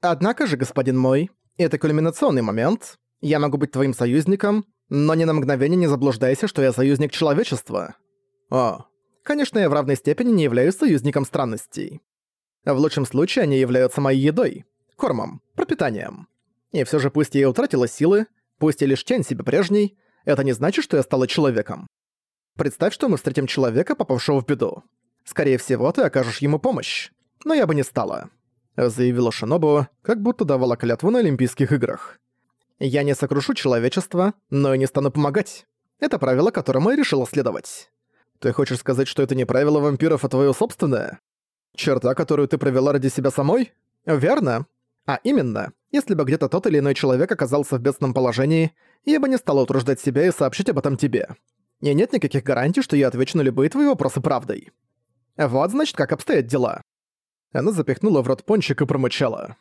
Однако же, господин мой, это кульминационный момент. Я могу быть твоим союзником, но ни на мгновение не заблуждайся, что я союзник человечества. О, конечно, я в равной степени не являюсь союзником странностей. В лучшем случае они являются моей едой, кормом, пропитанием. И все же пусть я утратила силы, пусть я лишь тень себе прежней, это не значит, что я стала человеком. Представь, что мы встретим человека, попавшего в беду. Скорее всего, ты окажешь ему помощь. Но я бы не стала», — заявила Шинобу, как будто давала клятву на Олимпийских играх. «Я не сокрушу человечество, но и не стану помогать. Это правило, которому я решила следовать. Ты хочешь сказать, что это не правило вампиров, а твоё собственное? Черта, которую ты провела ради себя самой? Верно. А именно, если бы где-то тот или иной человек оказался в бедственном положении, я бы не стала утруждать себя и сообщить об этом тебе. И нет никаких гарантий, что я отвечу на любые твои вопросы правдой. Вот, значит, как обстоят дела. Она запихнула в рот пончик и промычала.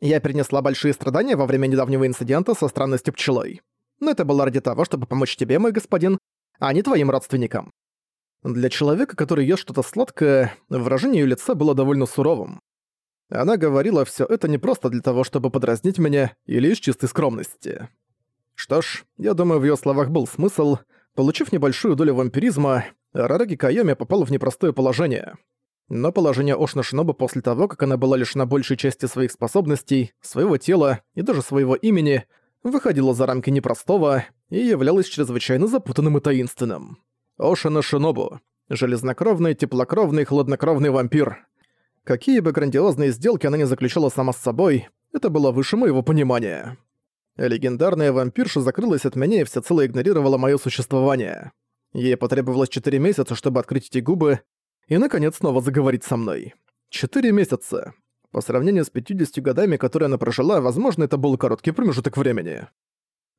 Я перенесла большие страдания во время недавнего инцидента со странностью пчелой. Но это было ради того, чтобы помочь тебе, мой господин, а не твоим родственникам. Для человека, который ест что-то сладкое, выражение её лица было довольно суровым. Она говорила всё это не просто для того, чтобы подразнить меня или из чистой скромности. Что ж, я думаю, в её словах был смысл. Получив небольшую долю вампиризма, Рараги Кайоми попал в непростое положение. Но положение Ошна Шиноба после того, как она была лишена большей части своих способностей, своего тела и даже своего имени, выходило за рамки непростого и являлось чрезвычайно запутанным и таинственным. Ошина Шинобу. Железнокровный, теплокровный, хладнокровный вампир. Какие бы грандиозные сделки она ни заключала сама с собой, это было выше моего понимания. Легендарная вампирша закрылась от меня и всецело игнорировала моё существование. Ей потребовалось 4 месяца, чтобы открыть эти губы и, наконец, снова заговорить со мной. 4 месяца. По сравнению с 50 годами, которые она прожила, возможно, это был короткий промежуток времени.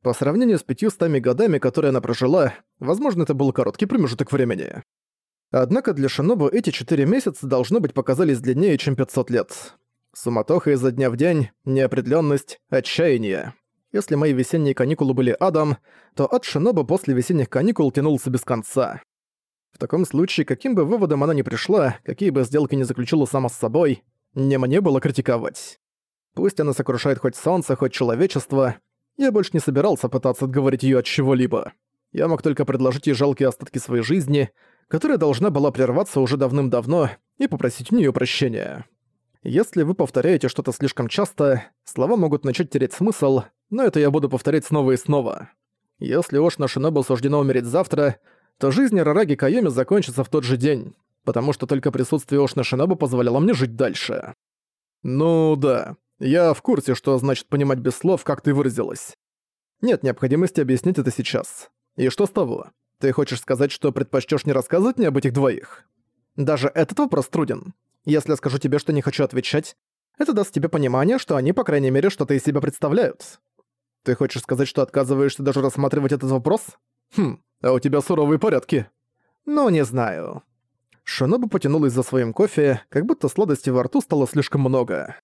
По сравнению с 500 годами, которые она прожила, возможно, это был короткий промежуток времени. Однако для Шинобу эти 4 месяца, должно быть, показались длиннее, чем 500 лет. Суматоха изо дня в день, неопределенность, отчаяние. Если мои весенние каникулы были адом, то ад Шиноба после весенних каникул тянулся без конца. В таком случае, каким бы выводом она ни пришла, какие бы сделки ни заключила сама с собой, не мне было критиковать. Пусть она сокрушает хоть солнце, хоть человечество, я больше не собирался пытаться отговорить её от чего-либо. Я мог только предложить ей жалкие остатки своей жизни, которая должна была прерваться уже давным-давно, и попросить у неё прощения. Если вы повторяете что-то слишком часто, слова могут начать терять смысл, но это я буду повторять снова и снова. Если Ошна Шинобу суждено умереть завтра, то жизнь Рараги Кайоми закончится в тот же день, потому что только присутствие Ошна Шинобу позволяло мне жить дальше. Ну да, я в курсе, что значит понимать без слов, как ты выразилась. Нет необходимости объяснить это сейчас. И что с того? Ты хочешь сказать, что предпочтёшь не рассказывать мне об этих двоих? Даже этот вопрос труден. Если я скажу тебе, что не хочу отвечать, это даст тебе понимание, что они, по крайней мере, что-то из себя представляют. Ты хочешь сказать, что отказываешься даже рассматривать этот вопрос? Хм, а у тебя суровые порядки. Ну, не знаю. Шиноба потянулась за своим кофе, как будто сладости во рту стало слишком много.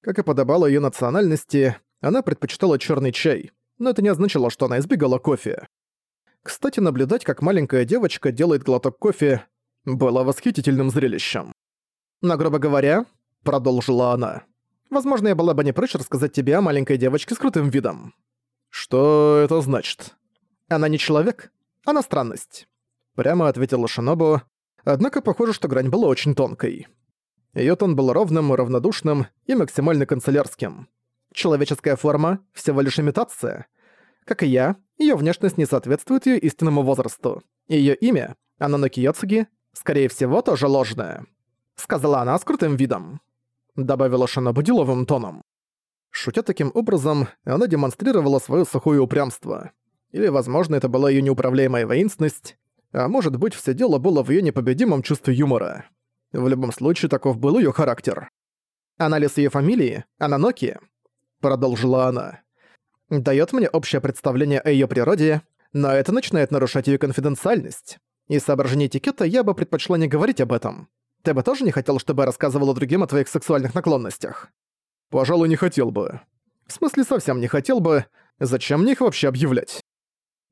Как и подобало ее национальности, она предпочитала черный чай, но это не означало, что она избегала кофе. Кстати, наблюдать, как маленькая девочка делает глоток кофе, было восхитительным зрелищем. «Но, грубо говоря», — продолжила она, Возможно, я была бы не прочь рассказать тебе о маленькой девочке с крутым видом. Что это значит? Она не человек, она странность. Прямо ответила Шинобу, однако похоже, что грань была очень тонкой. Её тон был ровным, равнодушным и максимально канцелярским. Человеческая форма — всего лишь имитация. Как и я, её внешность не соответствует её истинному возрасту. Её имя, Ананоки Киёцуги, скорее всего, тоже ложное. Сказала она с крутым видом добавила Шинобу деловым тоном. Шутя таким образом, она демонстрировала свое сухое упрямство. Или, возможно, это была ее неуправляемая воинственность, а может быть, все дело было в ее непобедимом чувстве юмора. В любом случае, таков был ее характер. «Анализ ее фамилии, Ананоки», — продолжила она, — «даёт мне общее представление о ее природе, но это начинает нарушать ее конфиденциальность. Из соображений этикета я бы предпочла не говорить об этом. Ты бы тоже не хотел, чтобы я рассказывала другим о твоих сексуальных наклонностях? Пожалуй, не хотел бы. В смысле, совсем не хотел бы. Зачем мне их вообще объявлять?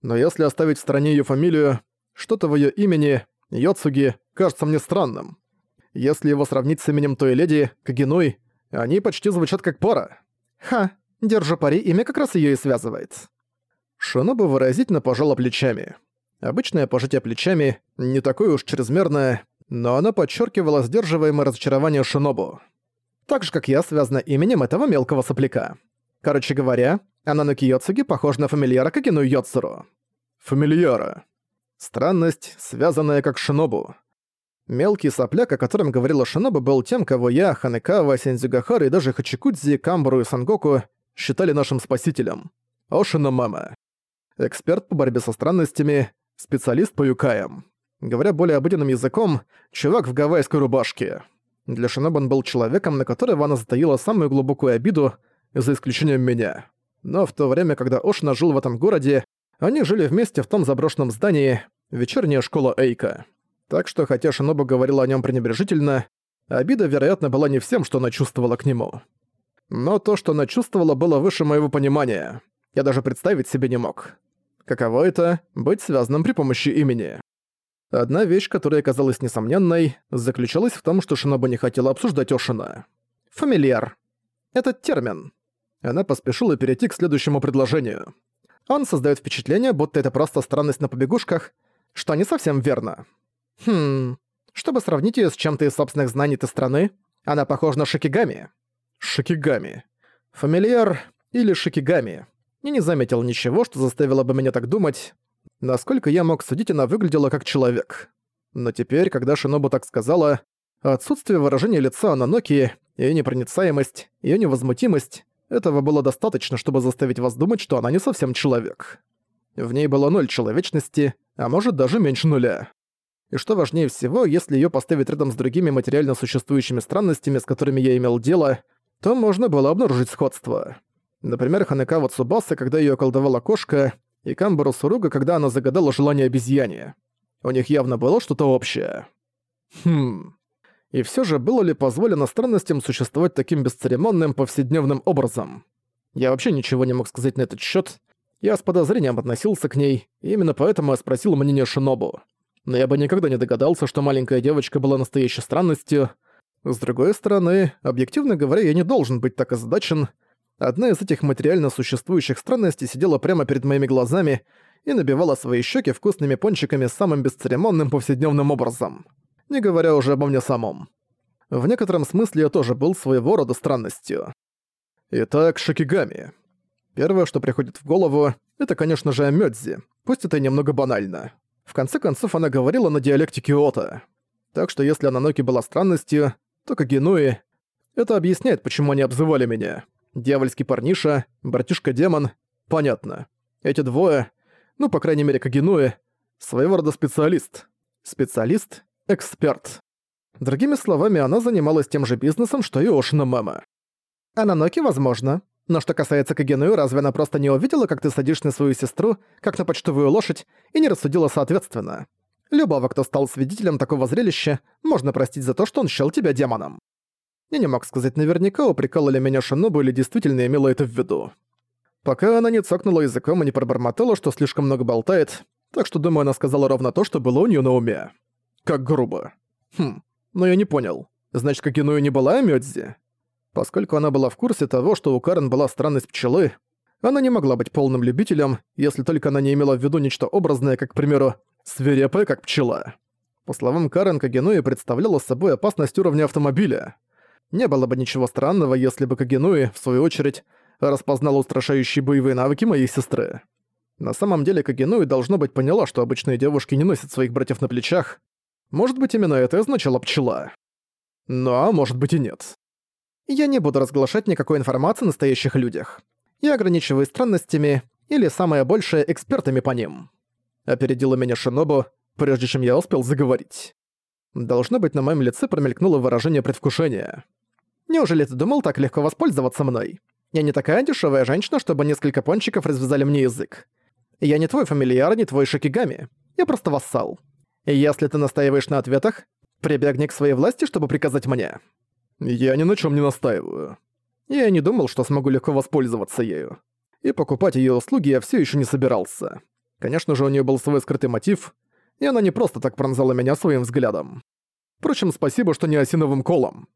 Но если оставить в стороне её фамилию, что-то в её имени, Йоцуги, кажется мне странным. Если его сравнить с именем той леди, Кагиной, Они почти звучат как пара. Ха, держу пари, имя как раз её и связывает. Шинобу выразительно пожала плечами. Обычное пожатие плечами, не такое уж чрезмерное, но оно подчеркивало сдерживаемое разочарование Шинобу. Так же, как я, связано именем этого мелкого сопляка. Короче говоря, Ананоки Йоцуги похож на фамильяра Кагину Йоцуру. Фамильяра. Странность, связанная как Шинобу. Мелкий сопляк, о котором говорила Шинобу, был тем, кого я, Ханекава, Сензюгахара и даже Хачикудзи, Камбару и Сангоку считали нашим спасителем. Ошино Мама. Эксперт по борьбе со странностями, специалист по юкаям. Говоря более обыденным языком, чувак в гавайской рубашке. Для Шинобу он был человеком, на которого она затаила самую глубокую обиду, за исключением меня. Но в то время, когда Ошина жил в этом городе, они жили вместе в том заброшенном здании, вечерняя школа Эйка. Так что, хотя Шинобу говорила о нем пренебрежительно, обида, вероятно, была не всем, что она чувствовала к нему. Но то, что она чувствовала, было выше моего понимания. Я даже представить себе не мог. Каково это — быть связанным при помощи имени? Одна вещь, которая казалась несомненной, заключалась в том, что Шинобу не хотела обсуждать Ошина. Фамильяр. Этот термин. Она поспешила перейти к следующему предложению. Он создает впечатление, будто это просто странность на побегушках, что не совсем верно. Хм, чтобы сравнить ее с чем-то из собственных знаний этой страны, она похожа на Шикигами. Шикигами. Фамильяр или Шикигами. Я не заметил ничего, что заставило бы меня так думать. Насколько я мог судить, она выглядела как человек. Но теперь, когда Шинобу так сказала, отсутствие выражения лица Ананоки, ее непроницаемость, ее невозмутимость — этого было достаточно, чтобы заставить вас думать, что она не совсем человек. В ней было ноль человечности, а может даже меньше нуля. И что важнее всего, если её поставить рядом с другими материально существующими странностями, с которыми я имел дело, то можно было обнаружить сходство. Например, Ханекава Цубаса, когда её околдовала кошка, и Камбару Суруга, когда она загадала желание обезьяне. У них явно было что-то общее. Хм. И всё же было ли позволено странностям существовать таким бесцеремонным повседневным образом? Я вообще ничего не мог сказать на этот счёт. Я с подозрением относился к ней, и именно поэтому я спросил мнение Шинобу но я бы никогда не догадался, что маленькая девочка была настоящей странностью. С другой стороны, объективно говоря, я не должен быть так озадачен. Одна из этих материально существующих странностей сидела прямо перед моими глазами и набивала свои щеки вкусными пончиками самым бесцеремонным повседневным образом. Не говоря уже обо мне самом. В некотором смысле я тоже был своего рода странностью. Итак, шокигами. Первое, что приходит в голову, это, конечно же, Мёдзи, пусть это и немного банально. В конце концов, она говорила на диалекте Киото. Так что если Ананоки была странностью, то Кагенуи... Это объясняет, почему они обзывали меня. Дьявольский парниша, братишка-демон. Понятно. Эти двое, ну, по крайней мере, Кагенуи, своего рода специалист. Специалист — эксперт. Другими словами, она занималась тем же бизнесом, что и Ошина Мама. Ананоки, возможно, но что касается Кагеную, разве она просто не увидела, как ты садишь на свою сестру, как на почтовую лошадь, и не рассудила соответственно? Любого, кто стал свидетелем такого зрелища, можно простить за то, что он счёл тебя демоном. Я не мог сказать наверняка, упрекала ли меня Шинобу или действительно имела это в виду. Пока она не цокнула языком и не пробормотала, что слишком много болтает, так что, думаю, она сказала ровно то, что было у неё на уме. Как грубо. Хм, но я не понял. Значит, Кагеную не была Мёдзи? Поскольку она была в курсе того, что у Карен была странность пчелы, она не могла быть полным любителем, если только она не имела в виду нечто образное, как, к примеру, свирепая, как пчела. По словам Карен, Кагенуи представляла собой опасность уровня автомобиля. Не было бы ничего странного, если бы Кагенуи, в свою очередь, распознала устрашающие боевые навыки моей сестры. На самом деле Кагенуи, должно быть, поняла, что обычные девушки не носят своих братьев на плечах. Может быть, именно это означало пчела. Но, может быть и нет. Я не буду разглашать никакой информации о настоящих людях. Я ограничиваюсь странностями или, самое большее, экспертами по ним. Опередила меня Шинобу, прежде чем я успел заговорить. Должно быть, на моем лице промелькнуло выражение предвкушения. Неужели ты думал так легко воспользоваться мной? Я не такая дешевая женщина, чтобы несколько пончиков развязали мне язык. Я не твой фамильяр, не твой шокигами. Я просто вассал. Если ты настаиваешь на ответах, прибегни к своей власти, чтобы приказать мне. Я ни на чем не настаиваю. Я не думал, что смогу легко воспользоваться ею. И покупать ее услуги я все еще не собирался. Конечно же, у нее был свой скрытый мотив, и она не просто так пронзала меня своим взглядом. Впрочем, спасибо, что не осиновым колом.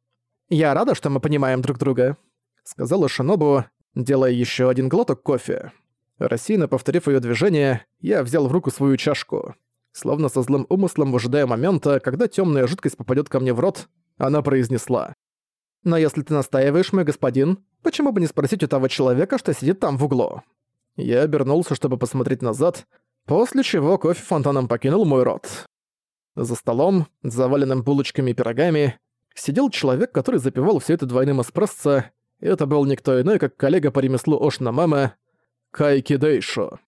«Я рада, что мы понимаем друг друга», — сказала Шинобу, делая еще один глоток кофе. Рассеянно повторив ее движение, я взял в руку свою чашку. Словно со злым умыслом выжидая момента, когда темная жидкость попадет ко мне в рот, она произнесла. «Но если ты настаиваешь, мой господин, почему бы не спросить у того человека, что сидит там в углу?» Я обернулся, чтобы посмотреть назад, после чего кофе фонтаном покинул мой рот. За столом, заваленным булочками и пирогами, сидел человек, который запивал все это двойным эспрессо, и это был никто иной, как коллега по ремеслу Ошна Мама Кайки Дейшо.